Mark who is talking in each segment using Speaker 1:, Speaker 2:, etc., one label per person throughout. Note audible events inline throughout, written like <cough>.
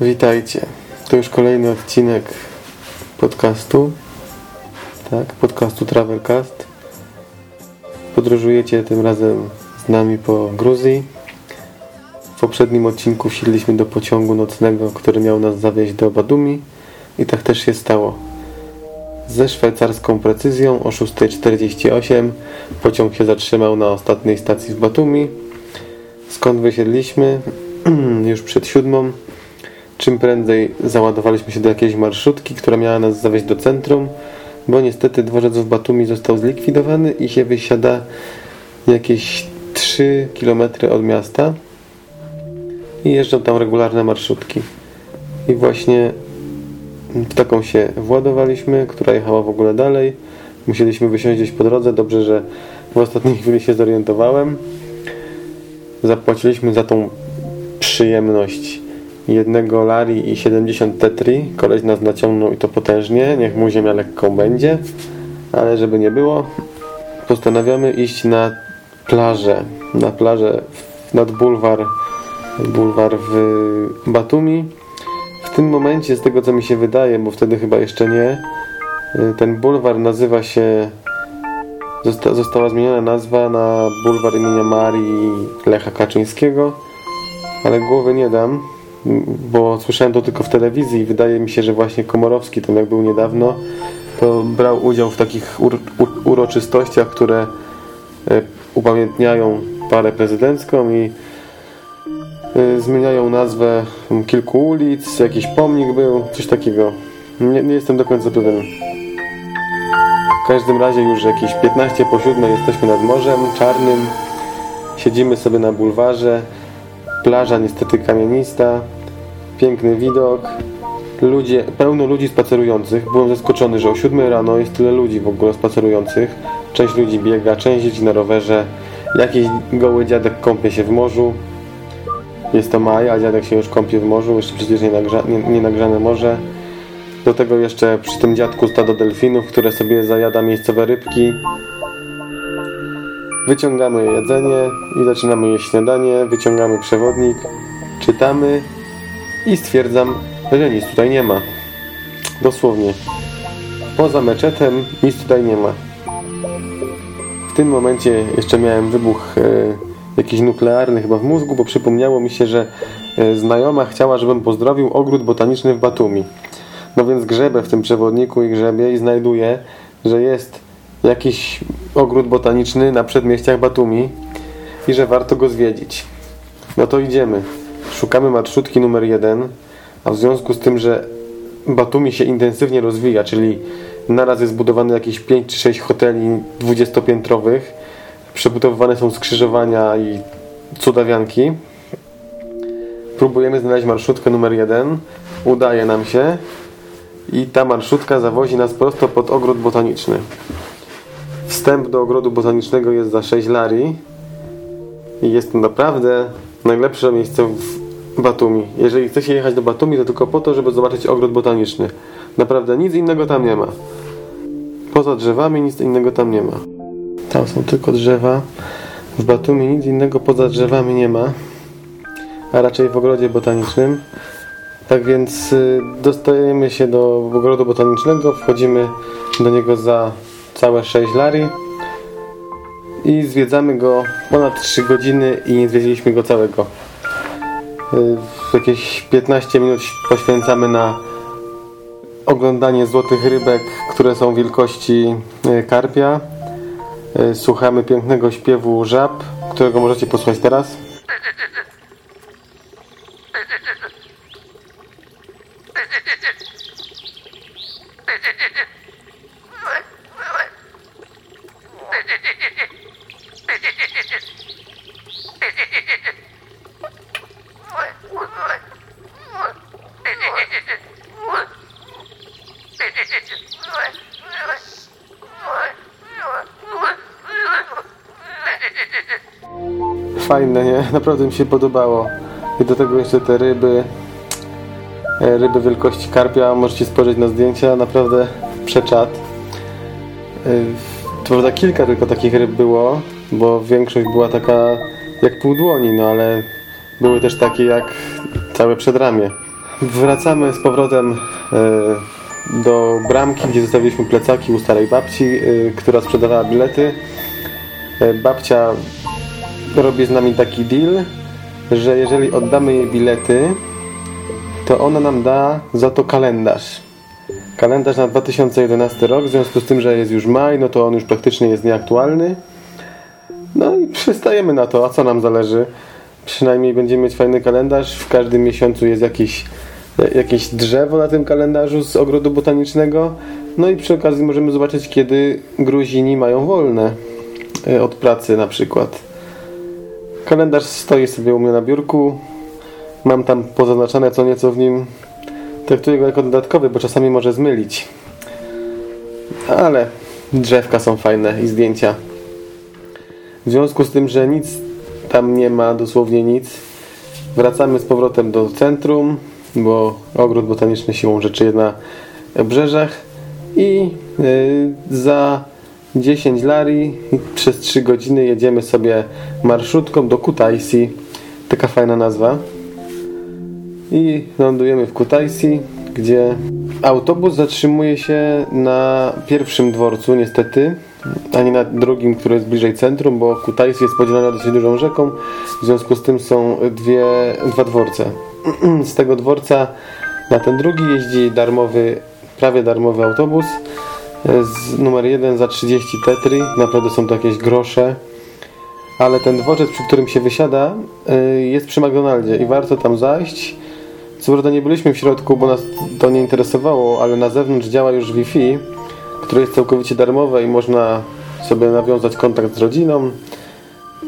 Speaker 1: Witajcie. To już kolejny odcinek podcastu. Tak, podcastu Travelcast. Podróżujecie tym razem z nami po Gruzji. W poprzednim odcinku wsiedliśmy do pociągu nocnego, który miał nas zawieźć do Badumi i tak też się stało. Ze szwajcarską precyzją o 6.48 pociąg się zatrzymał na ostatniej stacji w Batumi. Skąd wysiedliśmy? <clears throat> Już przed siódmą. Czym prędzej załadowaliśmy się do jakiejś marszutki, która miała nas zawieźć do centrum, bo niestety dworzec w Batumi został zlikwidowany i się wysiada jakieś 3 km od miasta i jeżdżą tam regularne marszutki. I właśnie w taką się władowaliśmy, która jechała w ogóle dalej. Musieliśmy wysiąść gdzieś po drodze. Dobrze, że w ostatniej chwili się zorientowałem. Zapłaciliśmy za tą przyjemność jednego lari i 70 tetri. Koleś nas naciągnął i to potężnie. Niech mu ziemia lekką będzie. Ale żeby nie było, postanawiamy iść na plażę. Na plażę nad bulwar, bulwar w Batumi. Tym momencie, z tego co mi się wydaje, bo wtedy chyba jeszcze nie, ten bulwar nazywa się Zosta została zmieniona nazwa na bulwar imienia Marii Lecha Kaczyńskiego, ale głowy nie dam bo słyszałem to tylko w telewizji i wydaje mi się, że właśnie Komorowski, tam jak był niedawno, to brał udział w takich ur uroczystościach, które e, upamiętniają parę prezydencką i zmieniają nazwę kilku ulic, jakiś pomnik był, coś takiego. Nie, nie jestem do końca pewien. W każdym razie już jakieś 15 po 7 jesteśmy nad morzem czarnym. Siedzimy sobie na bulwarze. Plaża niestety kamienista. Piękny widok. Ludzie, pełno ludzi spacerujących. Byłem zaskoczony, że o 7 rano jest tyle ludzi w ogóle spacerujących. Część ludzi biega, część jeździ na rowerze. Jakiś goły dziadek kąpie się w morzu. Jest to maj, a dziadek się już kąpie w morzu. Jeszcze przecież nie, nagrza, nie, nie nagrzane morze. Do tego jeszcze przy tym dziadku stado delfinów, które sobie zajada miejscowe rybki. Wyciągamy jedzenie i zaczynamy jeść śniadanie. Wyciągamy przewodnik, czytamy i stwierdzam, że nic tutaj nie ma. Dosłownie. Poza meczetem nic tutaj nie ma. W tym momencie jeszcze miałem wybuch e, jakiś nuklearny chyba w mózgu, bo przypomniało mi się, że e, znajoma chciała, żebym pozdrowił ogród botaniczny w Batumi. No więc grzebę w tym przewodniku i grzebie i znajduję, że jest jakiś ogród botaniczny na przedmieściach Batumi i że warto go zwiedzić. No to idziemy. Szukamy marszutki numer jeden, a w związku z tym, że Batumi się intensywnie rozwija, czyli naraz jest zbudowany jakieś 5 czy 6 hoteli dwudziestopiętrowych, przebudowywane są skrzyżowania i cudawianki. Próbujemy znaleźć marszutkę numer jeden. Udaje nam się i ta marszutka zawozi nas prosto pod ogród botaniczny. Wstęp do ogrodu botanicznego jest za 6 lari i jest to naprawdę najlepsze miejsce w Batumi. Jeżeli chce się jechać do Batumi, to tylko po to, żeby zobaczyć ogród botaniczny. Naprawdę nic innego tam nie ma. Poza drzewami nic innego tam nie ma. Tam są tylko drzewa. W Batumi nic innego poza drzewami nie ma. A raczej w ogrodzie botanicznym. Tak więc y, dostajemy się do ogrodu botanicznego, wchodzimy do niego za całe 6 lari i zwiedzamy go ponad 3 godziny i nie zwiedziliśmy go całego. Y, jakieś 15 minut poświęcamy na oglądanie złotych rybek, które są wielkości y, karpia. Słuchamy pięknego śpiewu żab, którego możecie posłuchać teraz. Fajne, nie? <laughs> Naprawdę mi się podobało. I do tego jeszcze te ryby. e, ryby wielkości karpia. Możecie spojrzeć na zdjęcia, naprawdę przeczad. E, to prawda kilka tylko takich ryb było, bo większość była taka jak pół dłoni, no ale były też takie jak całe przedramię. Wracamy z powrotem e, do bramki, gdzie zostawiliśmy plecaki u starej babci, która sprzedawała bilety. Babcia robi z nami taki deal, że jeżeli oddamy jej bilety, to ona nam da za to kalendarz. Kalendarz na 2011 rok, w związku z tym, że jest już maj, no to on już praktycznie jest nieaktualny. No i przystajemy na to, a co nam zależy? Przynajmniej będziemy mieć fajny kalendarz. W każdym miesiącu jest jakiś, jakieś drzewo na tym kalendarzu z ogrodu botanicznego. No i przy okazji możemy zobaczyć, kiedy Gruzini mają wolne e, od pracy na przykład. Kalendarz stoi sobie u mnie na biurku. Mam tam pozaznaczone co nieco w nim. Traktuję go jako dodatkowy, bo czasami może zmylić. Ale drzewka są fajne i zdjęcia. W związku z tym, że nic tam nie ma, dosłownie nic, wracamy z powrotem do centrum, bo ogród botaniczny siłą rzeczy jest na brzeżach i yy, za 10 lari przez 3 godziny jedziemy sobie marszutką do Kutaisi. Taka fajna nazwa. I lądujemy w Kutaisi, gdzie autobus zatrzymuje się na pierwszym dworcu niestety, a nie na drugim, który jest bliżej centrum, bo Kutaisi jest podzielona dosyć dużą rzeką, w związku z tym są dwie, dwa dworce. <clears throat> Z tego dworca na ten drugi jeździ darmowy, prawie darmowy autobus, z numer 1 za 30 tetry. Naprawdę są to jakieś grosze. Ale ten dworzec, przy którym się wysiada, y, jest przy McDonaldzie i warto tam zajść. Co prawda nie byliśmy w środku, bo nas to nie interesowało, ale na zewnątrz działa już Wi-Fi, które jest całkowicie darmowe i można sobie nawiązać kontakt z rodziną,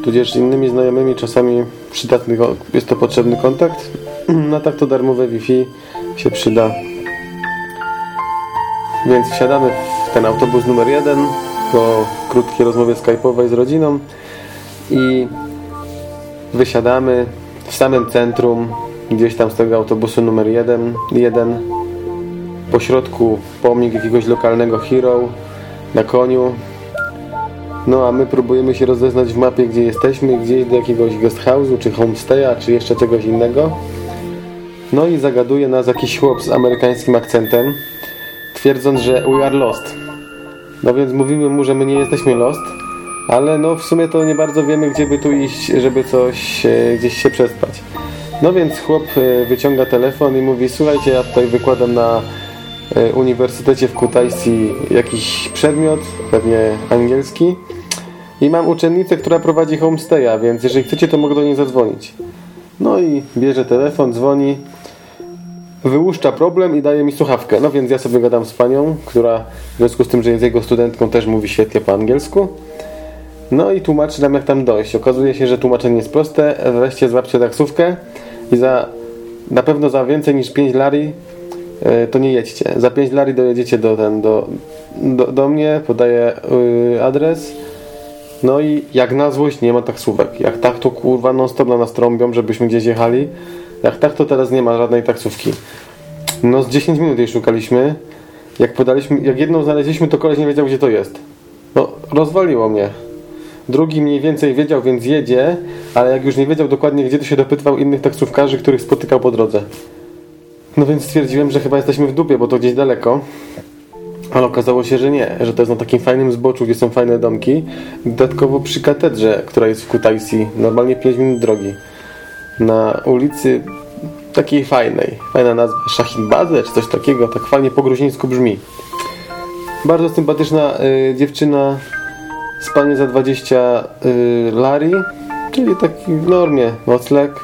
Speaker 1: tudzież innymi znajomymi. Czasami przydatny jest to potrzebny kontakt. <clears throat> No tak to darmowe Wi-Fi się przyda. Więc wsiadamy w ten autobus numer jeden po krótkiej rozmowie skype'owej z rodziną i wysiadamy w samym centrum, gdzieś tam z tego autobusu numer jeden, jeden po środku pomnik jakiegoś lokalnego hero na koniu no a my próbujemy się rozeznać w mapie, gdzie jesteśmy, gdzieś do jakiegoś guest house'u, czy homestaya, czy jeszcze czegoś innego. No i zagaduje nas jakiś chłop z amerykańskim akcentem, twierdząc, że we are lost. No więc mówimy mu, że my nie jesteśmy lost, ale no w sumie to nie bardzo wiemy, gdzie by tu iść, żeby coś e, gdzieś się przespać. No więc chłop e, wyciąga telefon i mówi, słuchajcie, ja tutaj wykładam na e, Uniwersytecie w Kutaisi jakiś przedmiot, pewnie angielski i mam uczennicę, która prowadzi homestaya, więc jeżeli chcecie, to mogę do niej zadzwonić. No i bierze telefon, dzwoni wyłuszcza problem i daje mi słuchawkę. No więc ja sobie gadam z panią, która w związku z tym, że jest jego studentką też mówi świetnie po angielsku. No i tłumaczy nam jak tam dojść. Okazuje się, że tłumaczenie jest proste. Wreszcie złapcie taksówkę i za na pewno za więcej niż 5 lari e, to nie jedźcie. Za 5 lari dojedziecie do, ten, do, do, do mnie, podaję yy, adres. No i jak na złość nie ma taksówek. Jak tak to kurwa non stop na nas trąbią, żebyśmy gdzieś jechali. Jak tak, to teraz nie ma żadnej taksówki. No z 10 minut jej szukaliśmy. Jak podaliśmy, jak jedną znaleźliśmy, to koleś nie wiedział, gdzie to jest. No, rozwaliło mnie. Drugi mniej więcej wiedział, więc jedzie, ale jak już nie wiedział dokładnie, gdzie, to się dopytywał innych taksówkarzy, których spotykał po drodze. No więc stwierdziłem, że chyba jesteśmy w dupie, bo to gdzieś daleko. Ale okazało się, że nie, że to jest na takim fajnym zboczu, gdzie są fajne domki. Dodatkowo przy katedrze, która jest w Kutaisi, normalnie 5 minut drogi na ulicy takiej fajnej. Fajna nazwa, Szachimbaze czy coś takiego, tak fajnie po gruzińsku brzmi. Bardzo sympatyczna y, dziewczyna, spanie za 20 y, lari, czyli taki w normie nocleg, y,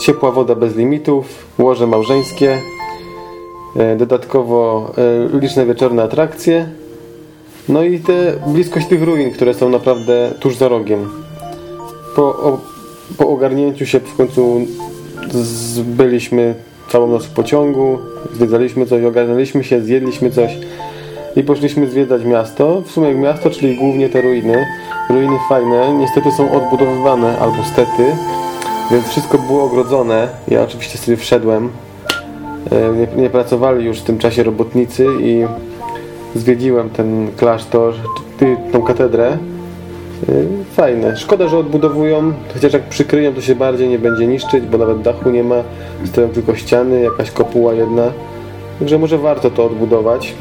Speaker 1: ciepła woda bez limitów, łoże małżeńskie, y, dodatkowo y, liczne wieczorne atrakcje, no i te bliskość tych ruin, które są naprawdę tuż za rogiem. Po po ogarnięciu się w końcu byliśmy całą noc w pociągu, zwiedzaliśmy coś, ogarnęliśmy się, zjedliśmy coś i poszliśmy zwiedzać miasto. W sumie miasto, czyli głównie te ruiny. Ruiny fajne, niestety są odbudowywane, albo stety, więc wszystko było ogrodzone. Ja oczywiście sobie wszedłem e, nie, nie pracowali już w tym czasie robotnicy i zwiedziłem ten klasztor, tą katedrę. Y, fajne. Szkoda, że odbudowują, chociaż jak przykryją to się bardziej nie będzie niszczyć, bo nawet dachu nie ma, stoją tylko ściany, jakaś kopuła jedna. Także może warto to odbudować.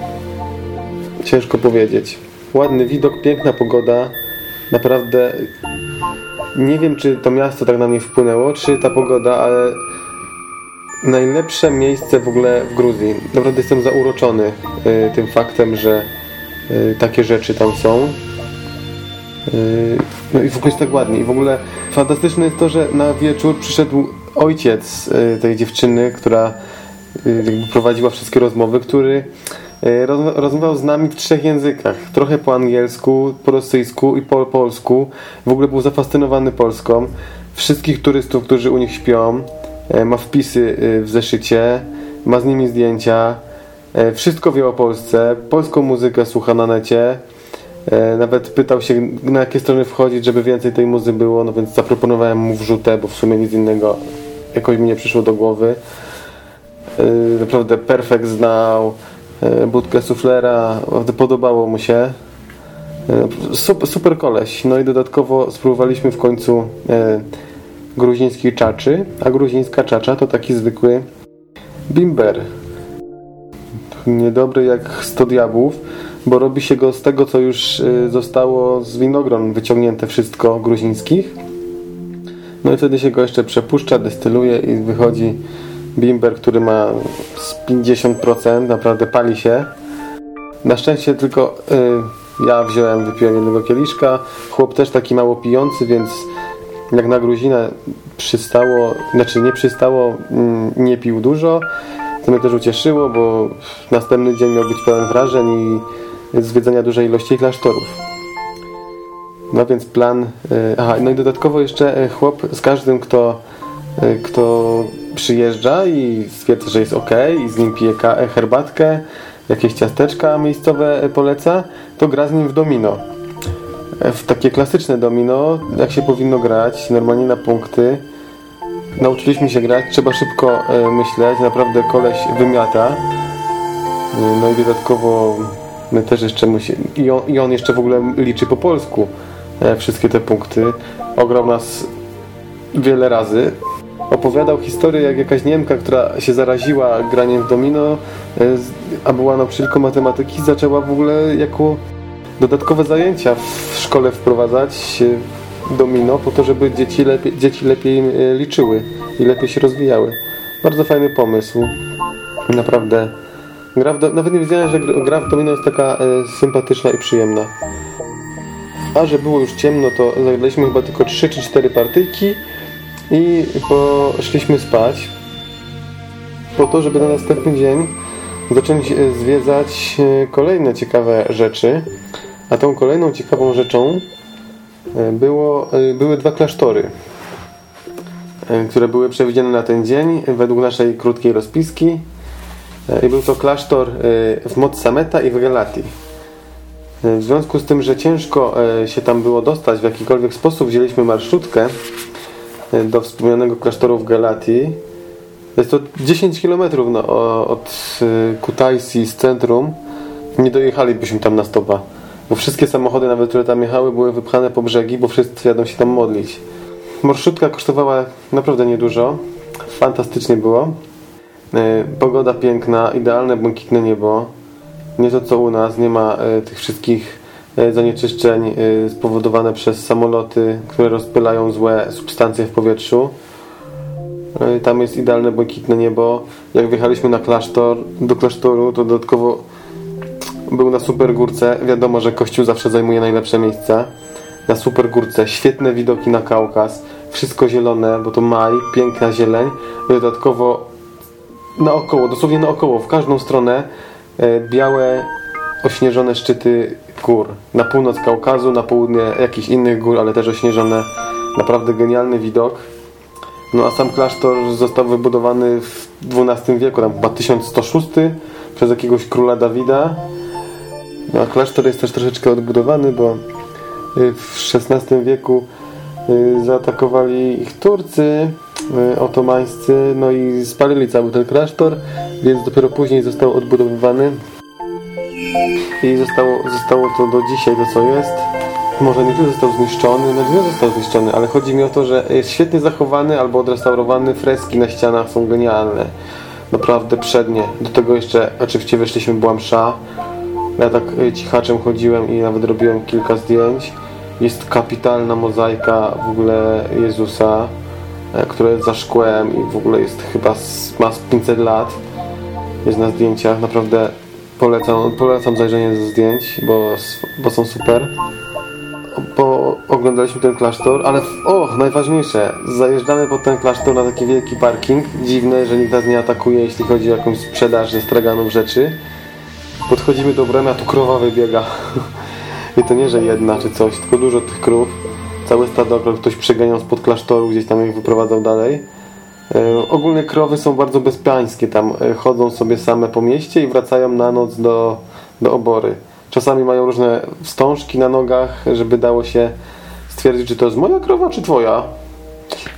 Speaker 1: Ciężko powiedzieć. Ładny widok, piękna pogoda. Naprawdę nie wiem, czy to miasto tak na mnie wpłynęło, czy ta pogoda, ale najlepsze miejsce w ogóle w Gruzji. Naprawdę jestem zauroczony y, tym faktem, że y, takie rzeczy tam są. Y, no i w ogóle jest tak ładnie. I w ogóle fantastyczne jest to, że na wieczór przyszedł ojciec y, tej dziewczyny, która y, prowadziła wszystkie rozmowy, który rozmawiał z nami w trzech językach. Trochę po angielsku, po rosyjsku i po polsku. W ogóle był zafascynowany Polską. Wszystkich turystów, którzy u nich śpią, ma wpisy w zeszycie, ma z nimi zdjęcia. Wszystko wie o Polsce, polską muzykę słucha na necie. E, nawet pytał się, na jakie strony wchodzić, żeby więcej tej muzy było, no więc zaproponowałem mu wrzutę, bo w sumie nic innego jakoś mi nie przyszło do głowy. E, naprawdę perfekt znał, e, budkę suflera, podobało mu się. Super, super koleś. No i dodatkowo spróbowaliśmy w końcu gruzińskiej czaczy, a gruzińska czacza to taki zwykły bimber. Niedobry jak 100 diabłów bo robi się go z tego, co już y, zostało z winogron wyciągnięte wszystko gruzińskich. No i wtedy się go jeszcze przepuszcza, destyluje i wychodzi bimber, który ma z 50%, naprawdę pali się. Na szczęście tylko y, ja wziąłem, wypiłem jednego kieliszka. Chłop też taki mało pijący, więc jak na Gruzina przystało, znaczy nie przystało, mm, nie pił dużo. To mnie też ucieszyło, bo następny dzień miał być pełen wrażeń i zwiedzania dużej ilości klasztorów. No więc plan... E, aha, no i dodatkowo jeszcze e, chłop z każdym, kto, e, kto przyjeżdża i stwierdza, że jest ok i z nim pije herbatkę, jakieś ciasteczka miejscowe poleca, to gra z nim w domino. W takie klasyczne domino, jak się powinno grać, normalnie na punkty. Nauczyliśmy się grać, trzeba szybko myśleć, naprawdę koleś wymiata. No i dodatkowo My też jeszcze musimy... I on, I on jeszcze w ogóle liczy po polsku e, wszystkie te punkty. Ograł nas wiele razy. Opowiadał historię, jak jakaś Niemka, która się zaraziła graniem w domino, e, a była nauczycielką matematyki, zaczęła w ogóle jako dodatkowe zajęcia w szkole wprowadzać domino po to, żeby dzieci lepiej, dzieci lepiej e, liczyły i lepiej się rozwijały. Bardzo fajny pomysł. Naprawdę Gra w. Nawet nie wiedziałem, że gra w domino jest taka e, sympatyczna i przyjemna. A że było już ciemno, to zagraliśmy chyba tylko 3 czy 4 partyjki i poszliśmy spać po to, żeby na następny dzień zacząć e, zwiedzać e, kolejne ciekawe rzeczy. A tą kolejną ciekawą rzeczą było, były dwa klasztory, które były przewidziane na ten dzień według naszej krótkiej rozpiski. E, I był to klasztor e, w Motsameta i w Gelati. E, w związku z tym, że ciężko się tam było dostać w jakikolwiek sposób, wzięliśmy marszrutkę do wspomnianego klasztoru w Gelati. Jest to 10 km no, od Kutaisi z centrum. Nie dojechalibyśmy tam na stopa, bo wszystkie samochody, nawet które tam jechały, były wypchane po brzegi, bo wszyscy jadą się tam modlić. Marszrutka kosztowała naprawdę niedużo. Fantastycznie było. E, pogoda piękna, idealne błękitne niebo. Nie to co u nas, nie ma e, tych wszystkich e, zanieczyszczeń spowodowane przez samoloty, które rozpylają złe substancje w powietrzu. Tam jest idealne błękitne niebo. Jak wjechaliśmy na klasztor, do klasztoru, to dodatkowo był na super górce. Wiadomo, że kościół zawsze zajmuje najlepsze miejsca. Na super górce, świetne widoki na Kaukaz, wszystko zielone, bo to maj, piękna zieleń. Dodatkowo naokoło, dosłownie naokoło, w każdą stronę e, białe, ośnieżone szczyty gór. Na północ Kaukazu, na południe jakichś innych gór, ale też ośnieżone. Naprawdę genialny widok. No a sam klasztor został wybudowany w XII wieku, tam chyba 1106 przez jakiegoś króla Dawida. No a klasztor jest też troszeczkę odbudowany, bo y, w XVI wieku y, zaatakowali ich Turcy otomańscy, no i spalili cały ten klasztor, więc dopiero później został odbudowywany i zostało, zostało to do dzisiaj to co jest. Może nie tyle został zniszczony, no nie został zniszczony, ale chodzi mi o to, że jest świetnie zachowany albo odrestaurowany, freski na ścianach są genialne. Naprawdę przednie. Do tego jeszcze, oczywiście weszliśmy, była msza. Ja tak y, cichaczem chodziłem i nawet robiłem kilka zdjęć. Jest kapitalna mozaika w ogóle Jezusa, e, która jest za szkłem i w ogóle jest chyba z, ma z 500 lat. Jest na zdjęciach, naprawdę polecam, polecam zajrzenie ze zdjęć, bo, bo są super. Bo oglądaliśmy ten klasztor, ale o, najważniejsze, zajeżdżamy pod ten klasztor na taki wielki parking. Dziwne, że nikt nas nie atakuje, jeśli chodzi o jakąś sprzedaż ze straganów rzeczy. Podchodzimy do bramy, a tu krowa wybiega. <laughs> I to nie, że jedna czy coś, tylko dużo tych krów. Całe stado ktoś przeganiał spod klasztoru, gdzieś tam ich wyprowadzał dalej. E, ogólnie krowy są bardzo bezpiańskie, tam e, chodzą sobie same po mieście i wracają na noc do, do obory. Czasami mają różne wstążki na nogach, żeby dało się stwierdzić, czy to jest moja krowa, czy twoja.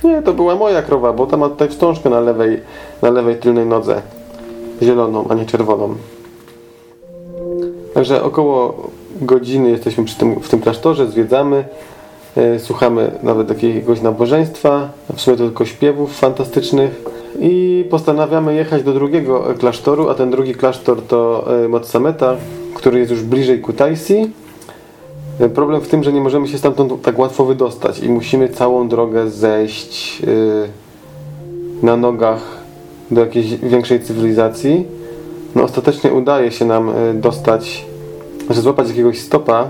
Speaker 1: Nie, to była moja krowa, bo tam ma tutaj wstążkę na lewej, na lewej tylnej nodze. Zieloną, a nie czerwoną. Także około godziny jesteśmy przy tym, w tym klasztorze, zwiedzamy, słuchamy nawet jakiegoś nabożeństwa, w sumie to tylko śpiewów fantastycznych i postanawiamy jechać do drugiego klasztoru, a ten drugi klasztor to e, Motsameta, który jest już bliżej Kutaisi. E, problem w tym, że nie możemy się stamtąd tak łatwo wydostać i musimy całą drogę zejść na nogach do jakiejś większej cywilizacji. No ostatecznie udaje się nam dostać że złapać jakiegoś stopa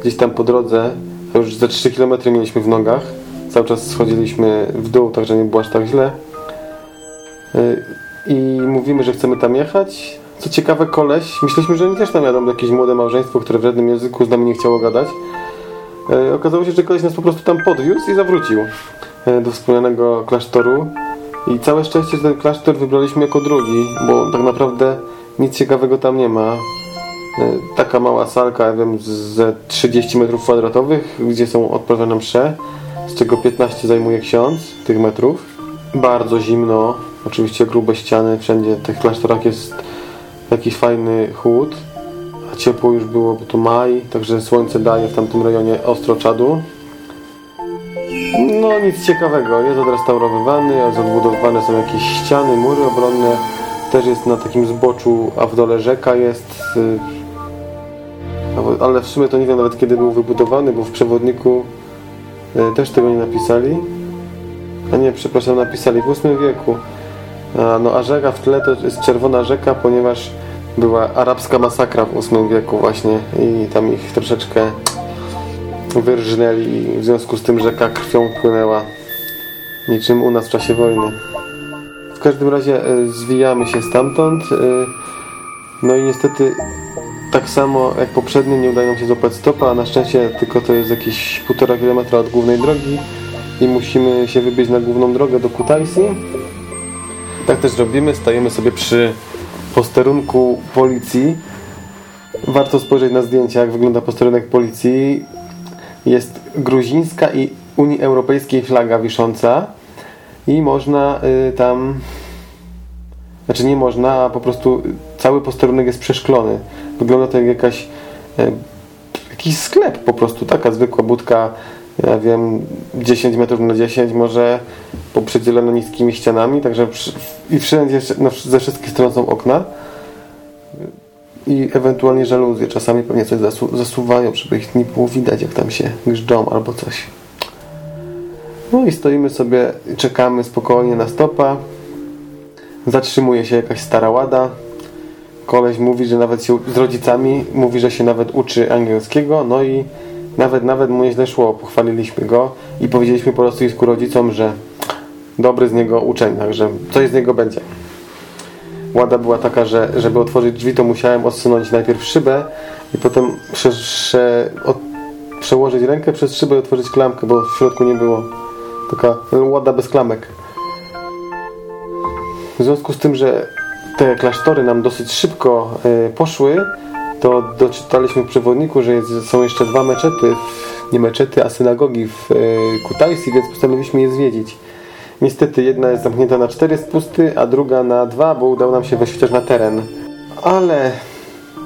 Speaker 1: gdzieś tam po drodze, a już za 3 km mieliśmy w nogach, cały czas schodziliśmy w dół, także nie było aż tak źle. Y, I mówimy, że chcemy tam jechać. Co ciekawe, koleś, myśleliśmy, że oni też tam jadą jakieś młode małżeństwo, które w żadnym języku z nami nie chciało gadać. Y, okazało się, że koleś nas po prostu tam podwiózł i zawrócił y, do wspomnianego klasztoru. I całe szczęście, że ten klasztor wybraliśmy jako drugi, bo tak naprawdę nic ciekawego tam nie ma. E, taka mała salka, ja wiem, ze 30 metrów kwadratowych, gdzie są odprawione msze, z czego 15 zajmuje ksiądz tych metrów. Bardzo zimno, oczywiście grube ściany, wszędzie w tych klasztorach jest jakiś fajny chłód, a ciepło już było, bo to maj, także słońce daje w tamtym rejonie ostro czadu. No nic ciekawego, jest odrestaurowywany, odbudowywane są jakieś ściany, mury obronne, też jest na takim zboczu, a w dole rzeka jest y, ale w sumie to nie wiem nawet kiedy był wybudowany, bo w przewodniku e, też tego nie napisali. A nie, przepraszam, napisali w VIII wieku. A, no a rzeka w tle to jest czerwona rzeka, ponieważ była arabska masakra w VIII wieku właśnie i tam ich troszeczkę wyrżnęli i w związku z tym rzeka krwią płynęła niczym u nas w czasie wojny. W każdym razie e, zwijamy się stamtąd. E, no i niestety tak samo jak poprzednio nie udaje nam się złapać stopa, a na szczęście tylko to jest jakieś półtora kilometra od głównej drogi i musimy się wybić na główną drogę do Kutaisi. Tak też robimy, stajemy sobie przy posterunku policji. Warto spojrzeć na zdjęcia, jak wygląda posterunek policji. Jest gruzińska i Unii Europejskiej flaga wisząca i można y, tam znaczy nie można, a po prostu cały posterunek jest przeszklony. Wygląda to jak jakaś e, jakiś sklep po prostu, taka zwykła budka, ja wiem, 10 metrów na 10 może poprzedzielona niskimi ścianami, także przy, i wszędzie no, ze wszystkich stron są okna i ewentualnie żaluzje. Czasami pewnie coś zasu zasuwają, żeby ich nie było widać, jak tam się grzdą albo coś. No i stoimy sobie, czekamy spokojnie na stopa. Zatrzymuje się jakaś stara łada. Koleś mówi, że nawet się z rodzicami, mówi, że się nawet uczy angielskiego, no i nawet, nawet mu nieźle szło. Pochwaliliśmy go i powiedzieliśmy po rosyjsku rodzicom, że dobry z niego uczeń, także coś z niego będzie. Łada była taka, że żeby otworzyć drzwi, to musiałem odsunąć najpierw szybę i potem prze, prze, od, przełożyć rękę przez szybę i otworzyć klamkę, bo w środku nie było. Taka łada bez klamek. W związku z tym, że te klasztory nam dosyć szybko e, poszły, to doczytaliśmy w przewodniku, że jest, są jeszcze dwa meczety, nie meczety, a synagogi w e, Kutaisi, więc postanowiliśmy je zwiedzić. Niestety jedna jest zamknięta na cztery spusty, a druga na dwa, bo udało nam się wejść chociaż na teren. Ale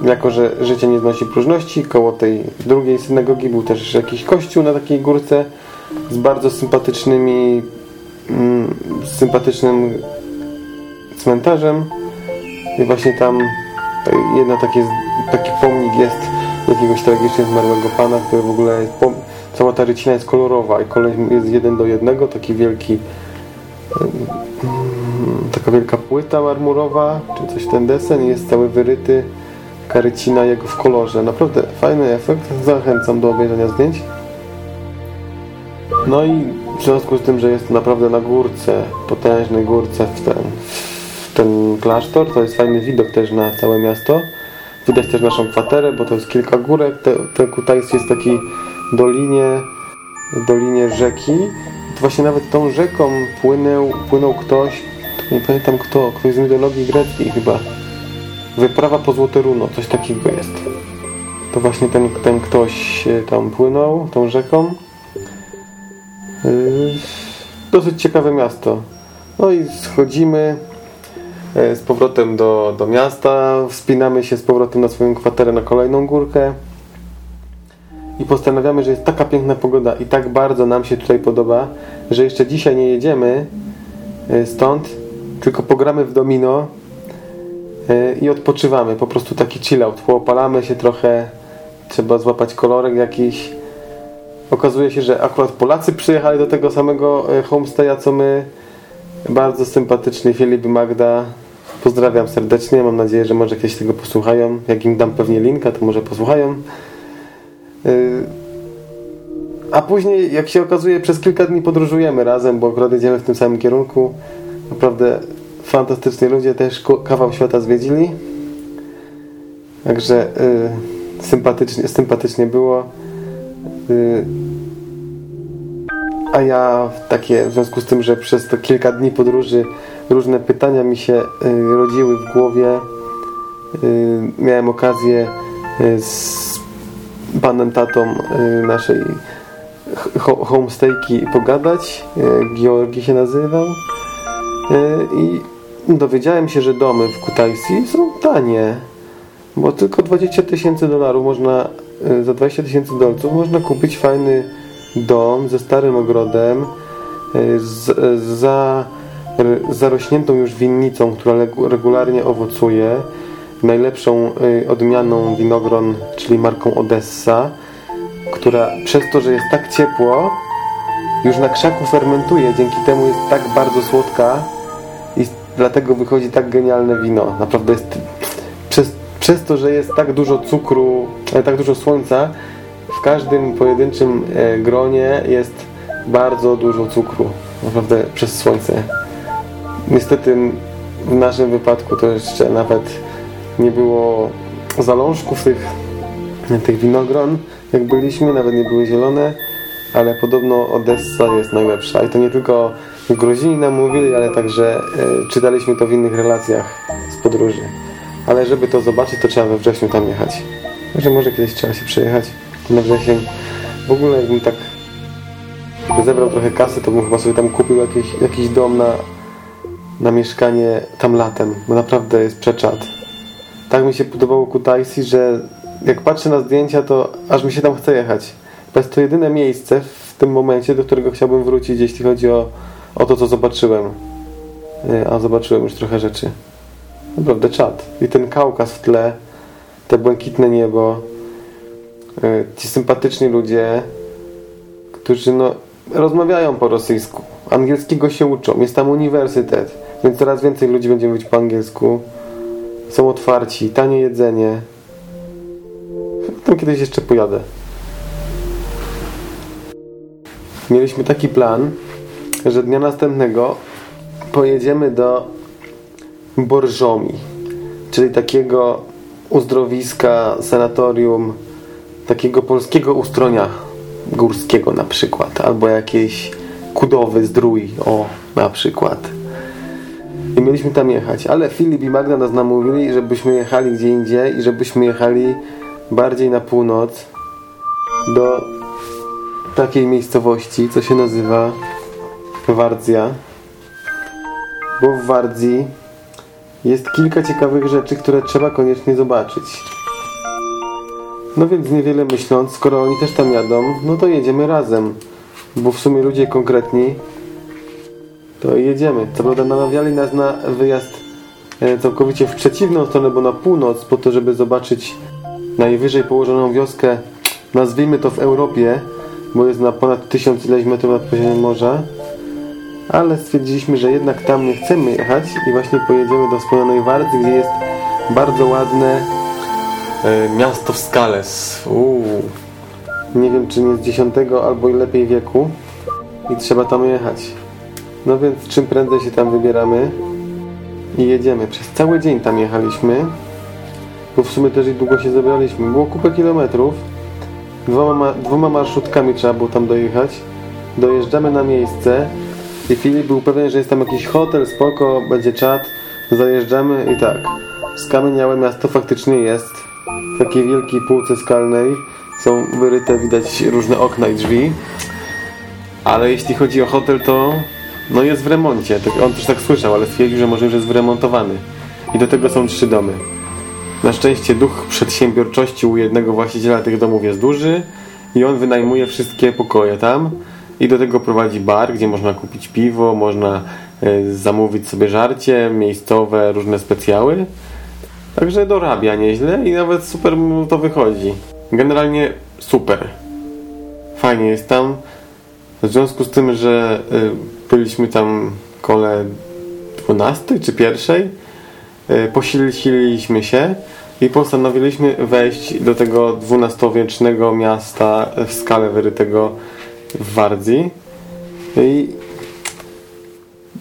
Speaker 1: jako, że życie nie znosi próżności, koło tej drugiej synagogi był też jakiś kościół na takiej górce z bardzo sympatycznymi mm, sympatycznym cmentarzem i właśnie tam jedna takie, taki pomnik jest jakiegoś tragicznie zmarłego pana, który w ogóle jest, cała ta rycina jest kolorowa i kolor jest jeden do jednego, taki wielki taka wielka płyta marmurowa, czy coś ten desen jest cały wyryty karycina jego w kolorze. Naprawdę fajny efekt, zachęcam do obejrzenia zdjęć. No i w związku z tym, że jest naprawdę na górce, potężnej górce w ten, ten klasztor, to jest fajny widok też na całe miasto. Widać też naszą kwaterę, bo to jest kilka górek. Te, te jest taki dolinie, dolinie rzeki. To właśnie nawet tą rzeką płynął, płynął ktoś, nie pamiętam kto, ktoś z mitologii greckiej chyba. Wyprawa po Złote Runo, coś takiego jest. To właśnie ten, ten ktoś tam płynął tą rzeką. Yy, dosyć ciekawe miasto. No i schodzimy e, z powrotem do, do miasta, wspinamy się z powrotem na swoją kwaterę na kolejną górkę i postanawiamy, że jest taka piękna pogoda i tak bardzo nam się tutaj podoba, że jeszcze dzisiaj nie jedziemy e, stąd, tylko pogramy w domino e, i odpoczywamy. Po prostu taki chill out. Poopalamy się trochę, trzeba złapać kolorek jakiś. Okazuje się, że akurat Polacy przyjechali do tego samego e, homestaya co my. Bardzo sympatyczny Filip i Magda. Pozdrawiam serdecznie. Mam nadzieję, że może kiedyś tego posłuchają. Jak im dam pewnie linka, to może posłuchają. Y, a później, jak się okazuje, przez kilka dni podróżujemy razem, bo akurat jedziemy w tym samym kierunku. Naprawdę fantastyczni ludzie też kawał świata zwiedzili. Także y, sympatycznie, sympatycznie było. Y, a ja takie, w związku z tym, że przez to kilka dni podróży różne pytania mi się y, rodziły w głowie, y, miałem okazję y, z panem tatą naszej homestayki pogadać. Georgi się nazywał. I dowiedziałem się, że domy w Kutaisi są tanie. Bo tylko 20 tysięcy dolarów można, za 20 tysięcy dolców można kupić fajny dom ze starym ogrodem, z, za zarośniętą już winnicą, która regularnie owocuje najlepszą y, odmianą winogron, czyli marką Odessa, która przez to, że jest tak ciepło, już na krzaku fermentuje, dzięki temu jest tak bardzo słodka i dlatego wychodzi tak genialne wino. Naprawdę jest przez, przez to, że jest tak dużo cukru, e, tak dużo słońca, w każdym pojedynczym e, gronie jest bardzo dużo cukru. Naprawdę przez słońce. Niestety w naszym wypadku to jeszcze nawet nie było zalążków tych, tych winogron, jak byliśmy, nawet nie były zielone, ale podobno Odessa jest najlepsza. I to nie tylko Grozini nam mówili, ale także e, czytaliśmy to w innych relacjach z podróży. Ale żeby to zobaczyć, to trzeba we wrześniu tam jechać. Także może kiedyś trzeba się przejechać na wrzesień. W ogóle jakbym tak zebrał trochę kasy, to bym chyba sobie tam kupił jakiś, jakiś dom na, na mieszkanie tam latem, bo naprawdę jest przeczad tak mi się podobało Kutaisi, że jak patrzę na zdjęcia, to aż mi się tam chce jechać. To jest to jedyne miejsce w tym momencie, do którego chciałbym wrócić, jeśli chodzi o, o to, co zobaczyłem. E, a zobaczyłem już trochę rzeczy. Naprawdę czad. I ten Kaukaz w tle, te błękitne niebo, e, ci sympatyczni ludzie, którzy no, rozmawiają po rosyjsku. Angielskiego się uczą. Jest tam uniwersytet, więc coraz więcej ludzi będzie mówić po angielsku są otwarci, tanie jedzenie. Tam kiedyś jeszcze pojadę. Mieliśmy taki plan, że dnia następnego pojedziemy do Borżomi, czyli takiego uzdrowiska, sanatorium, takiego polskiego ustronia górskiego na przykład, albo jakiejś kudowy zdrój, o, na przykład i mieliśmy tam jechać, ale Filip i Magda nas namówili, żebyśmy jechali gdzie indziej i żebyśmy jechali bardziej na północ do takiej miejscowości, co się nazywa Wardzja. bo w Wardzi jest kilka ciekawych rzeczy, które trzeba koniecznie zobaczyć. No więc niewiele myśląc, skoro oni też tam jadą, no to jedziemy razem. Bo w sumie ludzie konkretni, to jedziemy. Co prawda namawiali nas na wyjazd e, całkowicie w przeciwną stronę, bo na północ, po to, żeby zobaczyć najwyżej położoną wioskę, nazwijmy to w Europie, bo jest na ponad tysiąc ileś metrów nad poziomem morza. Ale stwierdziliśmy, że jednak tam nie chcemy jechać i właśnie pojedziemy do wspomnianej Wardzy, gdzie jest bardzo ładne
Speaker 2: E, Miasto w Skales. Uuu.
Speaker 1: nie wiem czy nie z X albo i lepiej wieku i trzeba tam jechać. No więc czym prędzej się tam wybieramy i jedziemy. Przez cały dzień tam jechaliśmy, bo w sumie też i długo się zebraliśmy. Było kupę kilometrów, dwoma, ma- dwoma marszutkami trzeba było tam dojechać. Dojeżdżamy na miejsce i Filip był pewien, że jest tam jakiś hotel, spoko, będzie czat. Zajeżdżamy i tak. Skamieniałe miasto faktycznie jest. W takiej wielkiej półce skalnej są wyryte, widać różne okna i drzwi. Ale jeśli chodzi o hotel, to no jest w remoncie. Tak- On też tak słyszał, ale stwierdził, że może już jest wyremontowany. I do tego są trzy domy. Na szczęście duch przedsiębiorczości u jednego właściciela tych domów jest duży i on wynajmuje wszystkie pokoje tam i do tego prowadzi bar, gdzie można kupić piwo, można e, zamówić sobie żarcie, miejscowe, różne specjały. Także dorabia nieźle i nawet super mu to wychodzi. Generalnie super. Fajnie jest tam. W związku z tym, że y, byliśmy tam kole 12 czy pierwszej, y, posililiśmy się i postanowiliśmy wejść do tego dwunastowiecznego miasta w skale wyrytego w Wardzi. I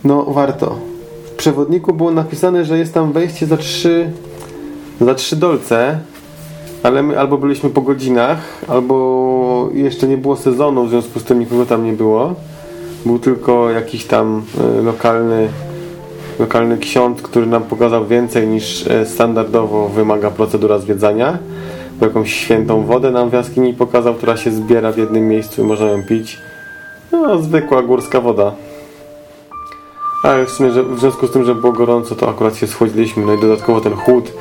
Speaker 1: no warto. W przewodniku było napisane, że jest tam wejście za trzy za trzy dolce, ale my albo byliśmy po godzinach, albo jeszcze nie było sezonu, w związku z tym nikogo tam nie było. Był tylko jakiś tam e, lokalny, lokalny ksiądz, który nam pokazał więcej niż e, standardowo wymaga procedura zwiedzania. Jakąś świętą wodę nam w jaskini pokazał, która się zbiera w jednym miejscu i można ją pić. No, zwykła górska woda. Ale w sumie, że w związku z tym, że było gorąco, to akurat się schodziliśmy. No i dodatkowo ten chłód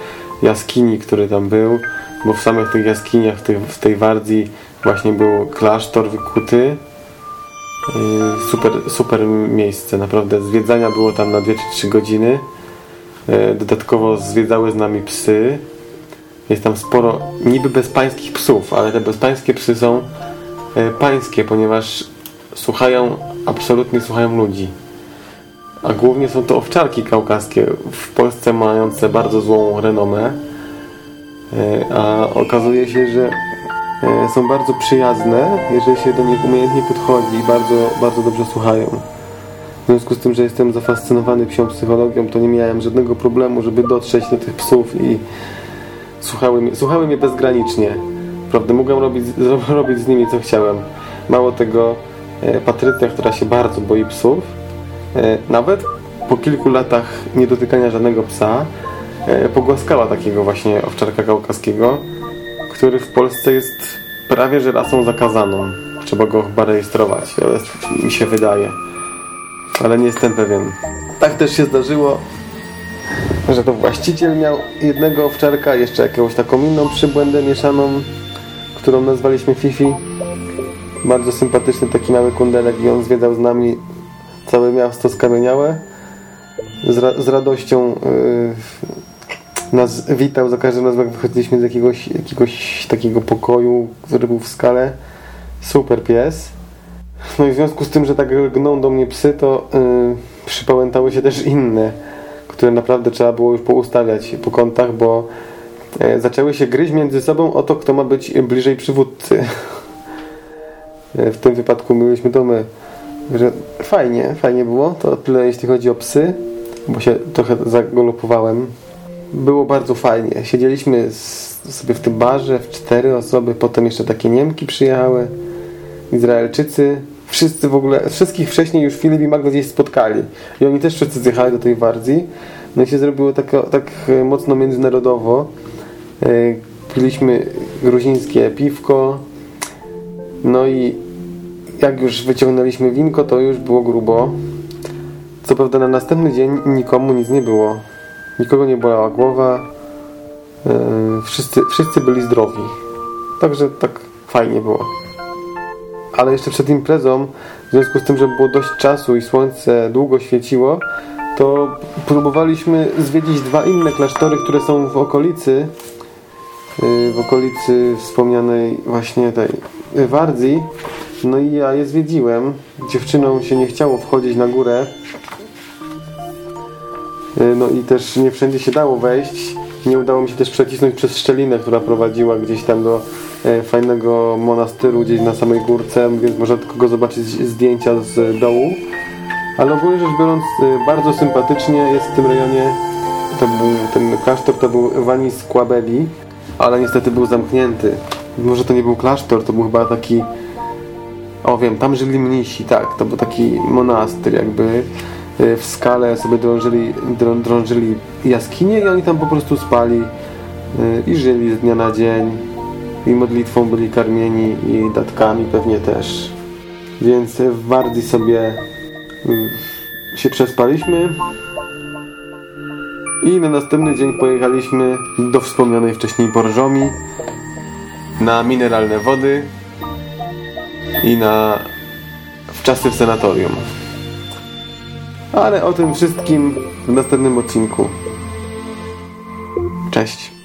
Speaker 1: jaskini, który tam był, bo w samych tych jaskiniach, w tej, w tej Wardzi właśnie był klasztor wykuty. Yy, Super, super miejsce, naprawdę. Zwiedzania było tam na 2 czy 3 godziny. Yy, Dodatkowo zwiedzały z nami psy. Jest tam sporo niby bezpańskich psów, ale te bezpańskie psy są yy, pańskie, ponieważ słuchają, absolutnie słuchają ludzi. A głównie są to owczarki kaukaskie, w Polsce mające bardzo złą renomę. E, A okazuje się, że e, są bardzo przyjazne, jeżeli się do nich umiejętnie podchodzi i bardzo, bardzo dobrze słuchają. W związku z tym, że jestem zafascynowany psią psychologią, to nie miałem żadnego problemu, żeby dotrzeć do tych psów i słuchały mnie, słuchały mnie bezgranicznie. Prawda, mogłem robić, <laughs> robić z nimi co chciałem. Mało tego, e, Patrycja, która się bardzo boi psów, Nawet po kilku latach niedotykania żadnego psa pogłaskała takiego właśnie owczarka kaukaskiego, który w Polsce jest prawie że rasą zakazaną. Trzeba go chyba rejestrować, ale mi się wydaje. Ale nie jestem pewien. Tak też się zdarzyło, że to właściciel miał jednego owczarka, jeszcze jakąś taką inną przybłędę mieszaną, którą nazwaliśmy Fifi. Bardzo sympatyczny taki mały kundelek i on zwiedzał z nami całe miasto skamieniałe. Z, ra z radością yy, nas witał za każdym razem, jak wychodziliśmy z jakiegoś, jakiegoś takiego pokoju, który był w skale. Super pies. No i w związku z tym, że tak gną do mnie psy, to yy, przypałętały się też inne, które naprawdę trzeba było już poustawiać po kątach, bo yy, zaczęły się gryźć między sobą o to, kto ma być bliżej przywódcy. w tym wypadku byliśmy to my. Także fajnie, fajnie było. To tyle jeśli chodzi o psy, bo się trochę zagolopowałem. Było bardzo fajnie. Siedzieliśmy sobie w tym barze w cztery osoby, potem jeszcze takie Niemki przyjechały, Izraelczycy. Wszyscy w ogóle, wszystkich wcześniej już Filip i Magda gdzieś spotkali. I oni też wszyscy zjechali do tej Wardzi. No i się zrobiło tak, tak e, mocno międzynarodowo. E, Piliśmy gruzińskie piwko. No i jak już wyciągnęliśmy winko, to już było grubo. Co prawda na następny dzień nikomu nic nie było. Nikogo nie bolała głowa. Yy, wszyscy, wszyscy byli zdrowi. Także tak fajnie było. Ale jeszcze przed imprezą, w związku z tym, że było dość czasu i słońce długo świeciło, to próbowaliśmy zwiedzić dwa inne klasztory, które są w okolicy, yy, w okolicy wspomnianej właśnie tej Wardzi. No i ja je zwiedziłem. Dziewczynom się nie chciało wchodzić na górę. Yy, No i też nie wszędzie się dało wejść. Nie udało mi się też przecisnąć przez szczelinę, która prowadziła gdzieś tam do e, fajnego monastyru, gdzieś na samej górce, więc można tylko go zobaczyć zdjęcia z dołu. Ale ogólnie rzecz biorąc, e, bardzo sympatycznie jest w tym rejonie. To był, ten klasztor to był Vanis Quabeli, ale niestety był zamknięty. Może to nie był klasztor, to był chyba taki. O wiem, tam żyli mnisi, tak. To był taki monastyr, jakby y, w skale sobie drążyli, drą, drążyli jaskinie i oni tam po prostu spali y, i żyli z dnia na dzień. I modlitwą byli karmieni i datkami pewnie też. Więc w Wardii sobie y, się przespaliśmy. I na następny dzień pojechaliśmy do wspomnianej wcześniej Borżomi na mineralne wody i na wczasy w sanatorium. Ale o tym wszystkim w następnym odcinku. Cześć.